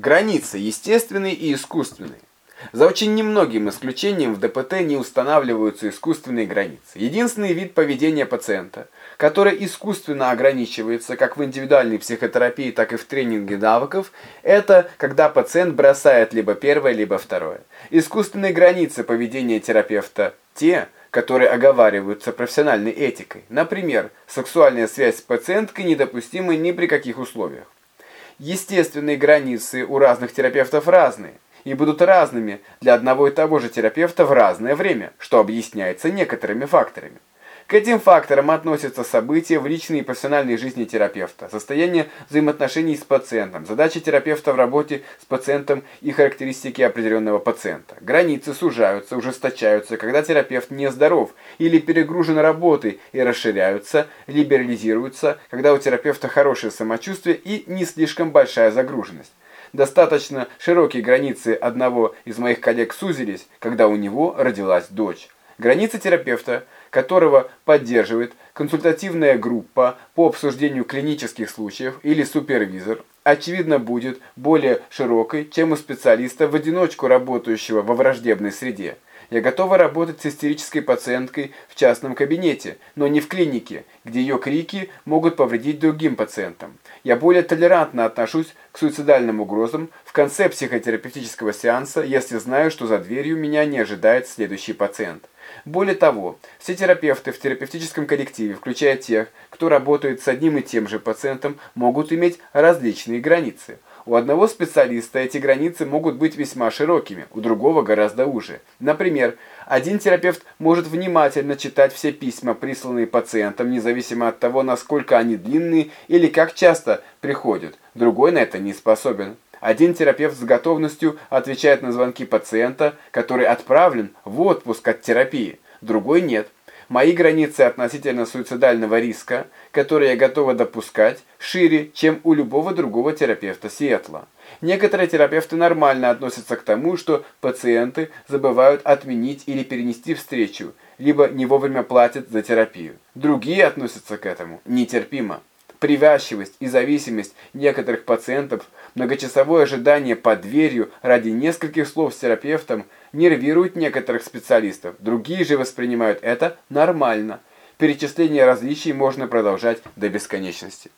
Границы естественные и искусственные. За очень немногим исключением в ДПТ не устанавливаются искусственные границы. Единственный вид поведения пациента, который искусственно ограничивается как в индивидуальной психотерапии, так и в тренинге навыков, это когда пациент бросает либо первое, либо второе. Искусственные границы поведения терапевта те, которые оговариваются профессиональной этикой. Например, сексуальная связь с пациенткой недопустима ни при каких условиях. Естественные границы у разных терапевтов разные и будут разными для одного и того же терапевта в разное время, что объясняется некоторыми факторами. К этим факторам относятся события в личной и профессиональной жизни терапевта, состояние взаимоотношений с пациентом, задачи терапевта в работе с пациентом и характеристики определенного пациента. Границы сужаются, ужесточаются, когда терапевт нездоров или перегружен работой и расширяются, либерализируются, когда у терапевта хорошее самочувствие и не слишком большая загруженность. Достаточно широкие границы одного из моих коллег сузились, когда у него родилась дочь. Границы терапевта, которого поддерживает консультативная группа по обсуждению клинических случаев или супервизор, очевидно будет более широкой, чем у специалиста в одиночку работающего во враждебной среде. Я готова работать с истерической пациенткой в частном кабинете, но не в клинике, где ее крики могут повредить другим пациентам. Я более толерантно отношусь к суицидальным угрозам в конце психотерапевтического сеанса, если знаю, что за дверью меня не ожидает следующий пациент. Более того, все терапевты в терапевтическом коллективе, включая тех, кто работает с одним и тем же пациентом, могут иметь различные границы – у одного специалиста эти границы могут быть весьма широкими, у другого гораздо уже. Например, один терапевт может внимательно читать все письма, присланные пациентам, независимо от того, насколько они длинные или как часто приходят. Другой на это не способен. Один терапевт с готовностью отвечает на звонки пациента, который отправлен в отпуск от терапии, другой нет. Мои границы относительно суицидального риска, которые я готова допускать, шире, чем у любого другого терапевта Сиэтла. Некоторые терапевты нормально относятся к тому, что пациенты забывают отменить или перенести встречу, либо не вовремя платят за терапию. Другие относятся к этому нетерпимо. Привязчивость и зависимость некоторых пациентов, многочасовое ожидание под дверью ради нескольких слов с терапевтом – нервирует некоторых специалистов, другие же воспринимают это нормально. Перечисление различий можно продолжать до бесконечности.